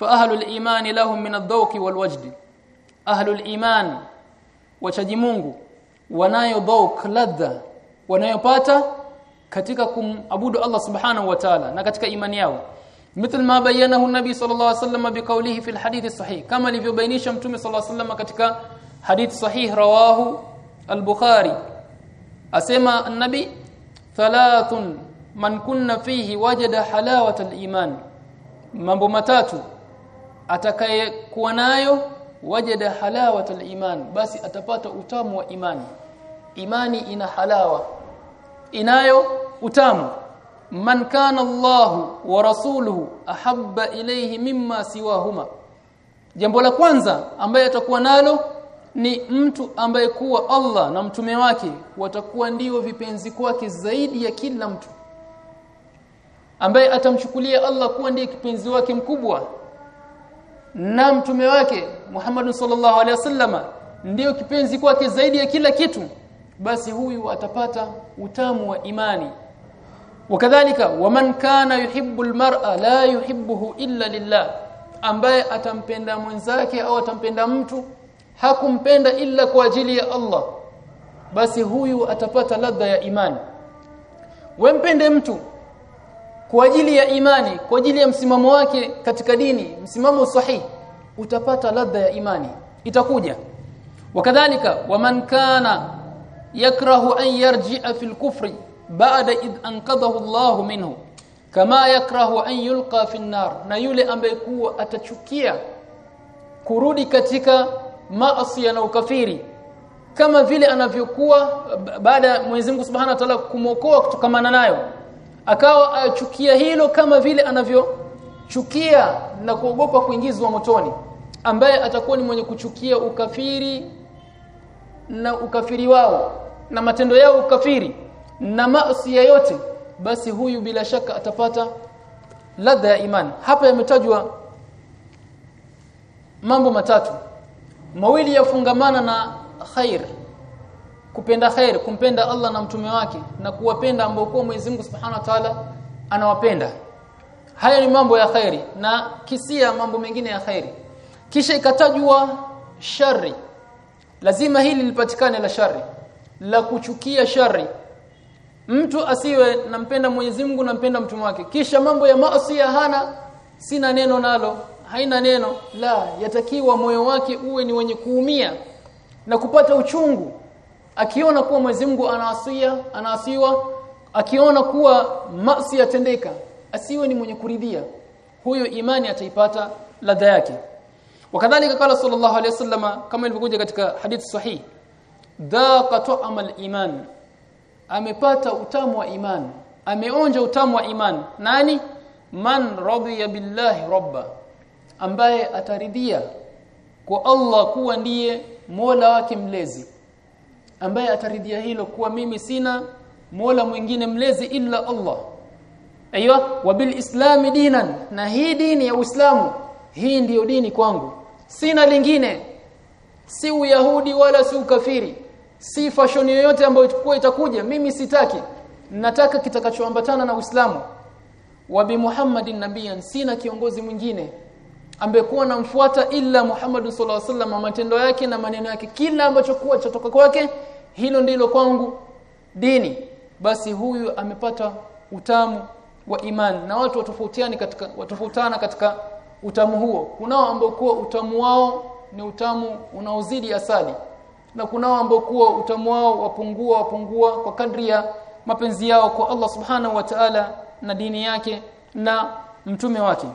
fa ahlul iman lahum min ad-dawqi wal wajd ahlul iman wachaji Mungu wanayo dhawq ladha wanayopata katika kumabudu Allah subhanahu wa ta'ala na katika imani yao مثل ما بينه النبي صلى الله عليه وسلم بقوله في الحديث الصحيح كما alivyobainisha mtume صلى الله عليه وسلم katika hadith sahih rawahu al-bukhari asema an-nabi thalathun man kunna fihi wajada halawata al-iman mambo matatu atakayekuwa nayo wajada halawata al-iman basi atapata utamu wa imani. Imani ina halawa inayo utamu. Man kana Allahu wa rasuluhu ahabba ilayhi mimma siwahuma. Jambo la kwanza ambaye atakuwa nalo ni mtu ambaye kuwa Allah na mtume wake watakuwa ndio vipenzi kwake zaidi ya kila mtu. Ambaye atamchukulia Allah kuwa ndiye kipenzi wake mkubwa na mtume wake Muhammad sallallahu alaihi wasallama ndio kipenzi kwake zaidi ya kila kitu basi huyu atapata utamu wa imani. Wakadhalika waman kana yuhibbu almar'a la yuhibbuhu illa lillah ambaye atampenda mwenzake au atampenda mtu hakumpenda illa kwa ajili ya Allah basi huyu atapata ladha ya imani. Wempende mtu kwa ajili ya imani kwa ajili ya msimamo wake katika dini msimamo sahihi utapata ladha ya imani. Itakuja. Wakadhalika waman kana yakrahu an yarji'a fil kufri ba'da id anqadahu Allah minhu kama yakrahu an yulqa fi nar na yule ambaye kuwa atachukia kurudi katika maasi na ukafiri kama vile anavyokuwa baada ya Mwenyezi Mungu Subhanahu wa Ta'ala kumokoa kutokamana nayo akawa achukia hilo kama vile anavyochukia na kuogopa kuingizwa motoni ambaye atakuwa ni mwenye kuchukia ukafiri na ukafiri wao na matendo yao ukafiri na maasi yote basi huyu bila shaka atapata ladha ya imani hapa yametajwa mambo matatu mawili yafungamana na khair kupenda khair kumpenda Allah na mtume wake na kuwapenda ambao kwa Mwenyezi Mungu Subhanahu wa Ta'ala anawapenda. Haya ni mambo ya khairi na kisia mambo mengine ya khairi. Kisha ikatajwa shari lazima hili lipatikane la shari la kuchukia shari mtu asiwe nampenda Mwenyezi Mungu nampenda mtume wake. Kisha mambo ya maasi ya hana sina neno nalo haina neno la yatakiwa moyo wake uwe ni wenye kuumia na kupata uchungu akiona kuwa Mwenyezi Mungu anaasiya anaasiwa akiona kuwa maasi yatendeka asiwe ni mwenye kuridhia huyo imani ataipata ladha yake. Wakadhalika kala sallallahu alayhi wasallama kama ilivyokuja katika hadith sahihi dhaqa ta'amal iman amepata utamu wa iman ameonja utamu wa iman. Nani? Man radiya billahi rabba ambaye ataridhia kwa Allah kuwa ndiye Mola wake mlezi ambaye ataridhia hilo kuwa mimi sina Mola mwingine mlezi illa Allah. Aiywa wabil islami dinan na hii dini ya Uislamu hii ndiyo dini kwangu. Sina lingine si uyahudi wala si ukafiri si fashion yoyote ambayo itakuwa itakuja mimi sitaki. Nataka kitakachoambatana na Uislamu. Wa bi Muhammadin nabiyan sina kiongozi mwingine ambaye kuwa namfuata ila Muhammad sallallahu alaihi wasallam matendo yake na maneno yake kila ambacho kuwa chatoka kwake hilo ndilo kwangu dini. Basi huyu amepata utamu wa imani na watu watofautiani katika watofautana katika utamu huo. Kunao ambao kuwa utamu wao ni utamu unaozidi asali na kunao ambao kuwa utamu wao wapungua wapungua kwa kadri ya mapenzi yao kwa Allah subhanahu wa ta'ala na dini yake na mtume wake